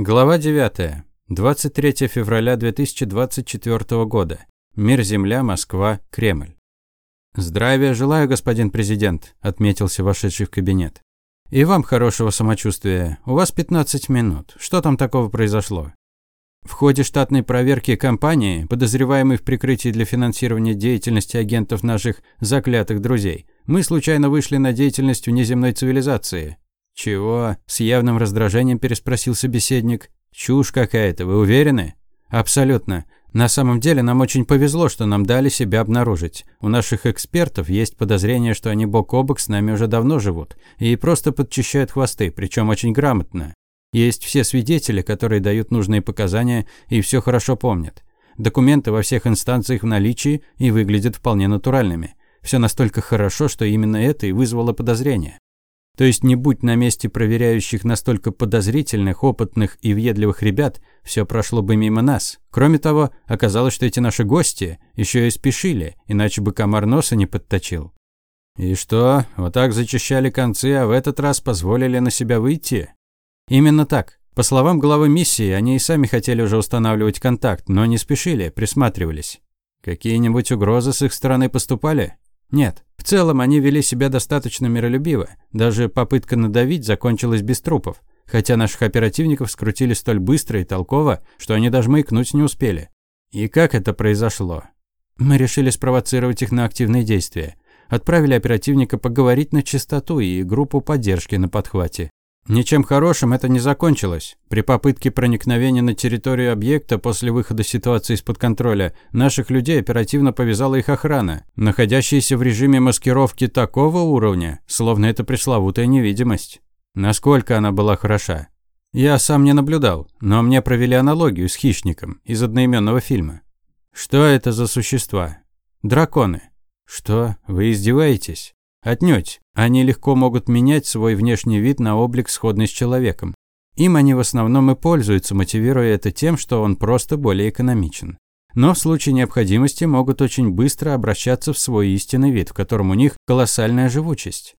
Глава 9. 23 февраля 2024 года. Мир, Земля, Москва, Кремль. «Здравия желаю, господин президент», – отметился вошедший в кабинет. «И вам хорошего самочувствия. У вас 15 минут. Что там такого произошло?» В ходе штатной проверки компании, подозреваемой в прикрытии для финансирования деятельности агентов наших заклятых друзей, мы случайно вышли на деятельность внеземной цивилизации. «Чего?» – с явным раздражением переспросил собеседник. «Чушь какая-то, вы уверены?» «Абсолютно. На самом деле нам очень повезло, что нам дали себя обнаружить. У наших экспертов есть подозрение, что они бок о бок с нами уже давно живут и просто подчищают хвосты, причем очень грамотно. Есть все свидетели, которые дают нужные показания и все хорошо помнят. Документы во всех инстанциях в наличии и выглядят вполне натуральными. Все настолько хорошо, что именно это и вызвало подозрение. То есть не будь на месте проверяющих настолько подозрительных, опытных и въедливых ребят, все прошло бы мимо нас. Кроме того, оказалось, что эти наши гости еще и спешили, иначе бы комар носа не подточил. И что, вот так зачищали концы, а в этот раз позволили на себя выйти? Именно так. По словам главы миссии, они и сами хотели уже устанавливать контакт, но не спешили, присматривались. Какие-нибудь угрозы с их стороны поступали? Нет. В целом они вели себя достаточно миролюбиво. Даже попытка надавить закончилась без трупов. Хотя наших оперативников скрутили столь быстро и толково, что они даже маякнуть не успели. И как это произошло? Мы решили спровоцировать их на активные действия. Отправили оперативника поговорить на чистоту и группу поддержки на подхвате. Ничем хорошим это не закончилось. При попытке проникновения на территорию объекта после выхода ситуации из-под контроля наших людей оперативно повязала их охрана, находящаяся в режиме маскировки такого уровня, словно это пресловутая невидимость. Насколько она была хороша? Я сам не наблюдал, но мне провели аналогию с хищником из одноименного фильма. Что это за существа? Драконы. Что? Вы издеваетесь? Отнюдь. Они легко могут менять свой внешний вид на облик, сходный с человеком. Им они в основном и пользуются, мотивируя это тем, что он просто более экономичен. Но в случае необходимости могут очень быстро обращаться в свой истинный вид, в котором у них колоссальная живучесть.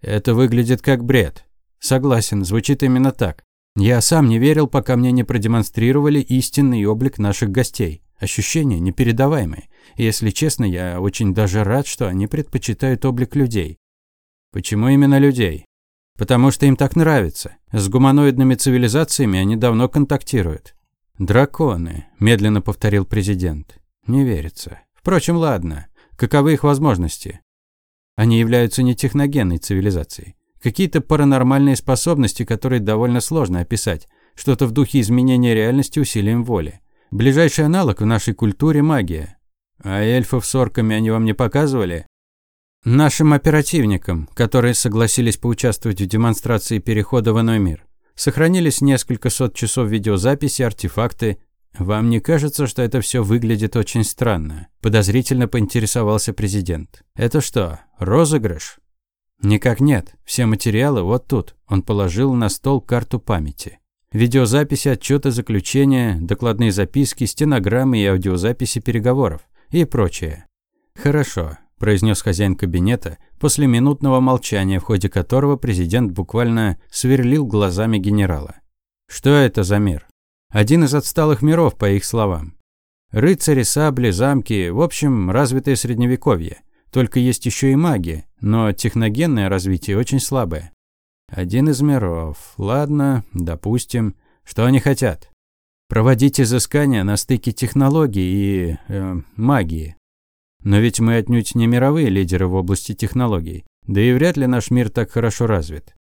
Это выглядит как бред. Согласен, звучит именно так. Я сам не верил, пока мне не продемонстрировали истинный облик наших гостей. Ощущения непередаваемые. Если честно, я очень даже рад, что они предпочитают облик людей. Почему именно людей? Потому что им так нравится. С гуманоидными цивилизациями они давно контактируют. «Драконы», – медленно повторил президент. «Не верится. Впрочем, ладно. Каковы их возможности?» Они являются не техногенной цивилизацией. Какие-то паранормальные способности, которые довольно сложно описать. Что-то в духе изменения реальности усилием воли. Ближайший аналог в нашей культуре – магия. А эльфов с орками они вам не показывали? Нашим оперативникам, которые согласились поучаствовать в демонстрации перехода в иной мир. Сохранились несколько сот часов видеозаписи, артефакты. Вам не кажется, что это все выглядит очень странно? Подозрительно поинтересовался президент. Это что, розыгрыш? Никак нет. Все материалы вот тут. Он положил на стол карту памяти. Видеозаписи, отчеты, заключения, докладные записки, стенограммы и аудиозаписи переговоров и прочее. «Хорошо», – произнес хозяин кабинета после минутного молчания, в ходе которого президент буквально сверлил глазами генерала. «Что это за мир?» «Один из отсталых миров, по их словам. Рыцари, сабли, замки, в общем, развитое средневековье. Только есть еще и магия, но техногенное развитие очень слабое. Один из миров. Ладно, допустим. Что они хотят? проводить изыскания на стыке технологий и э, магии. Но ведь мы отнюдь не мировые лидеры в области технологий, да и вряд ли наш мир так хорошо развит.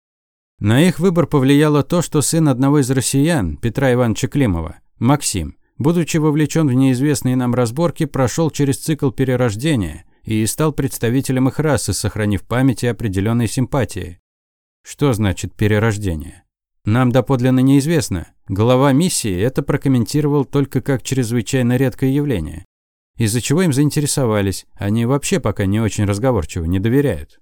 На их выбор повлияло то, что сын одного из россиян, Петра Ивановича Климова, Максим, будучи вовлечен в неизвестные нам разборки, прошел через цикл перерождения и стал представителем их расы, сохранив в памяти определенной симпатии. Что значит перерождение? Нам доподлинно неизвестно. Глава миссии это прокомментировал только как чрезвычайно редкое явление. Из-за чего им заинтересовались, они вообще пока не очень разговорчивы, не доверяют.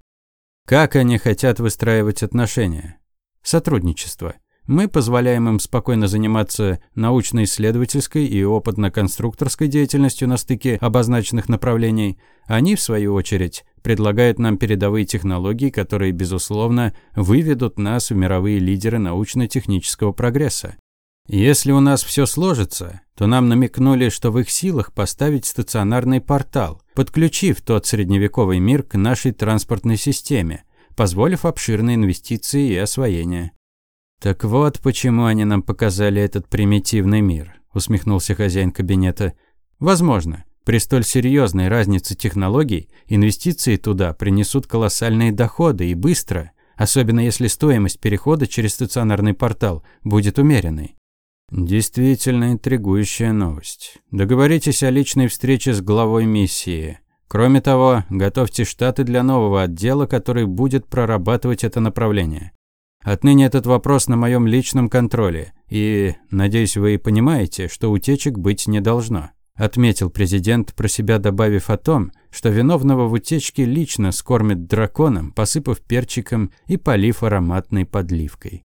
Как они хотят выстраивать отношения? Сотрудничество. Мы позволяем им спокойно заниматься научно-исследовательской и опытно-конструкторской деятельностью на стыке обозначенных направлений. Они, в свою очередь, предлагают нам передовые технологии, которые, безусловно, выведут нас в мировые лидеры научно-технического прогресса. Если у нас все сложится, то нам намекнули, что в их силах поставить стационарный портал, подключив тот средневековый мир к нашей транспортной системе, позволив обширные инвестиции и освоение. «Так вот, почему они нам показали этот примитивный мир», – усмехнулся хозяин кабинета. «Возможно, при столь серьезной разнице технологий инвестиции туда принесут колоссальные доходы и быстро, особенно если стоимость перехода через стационарный портал будет умеренной. Действительно интригующая новость. Договоритесь о личной встрече с главой миссии. Кроме того, готовьте штаты для нового отдела, который будет прорабатывать это направление. Отныне этот вопрос на моем личном контроле, и, надеюсь, вы понимаете, что утечек быть не должно отметил президент, про себя добавив о том, что виновного в утечке лично скормит драконом, посыпав перчиком и полив ароматной подливкой.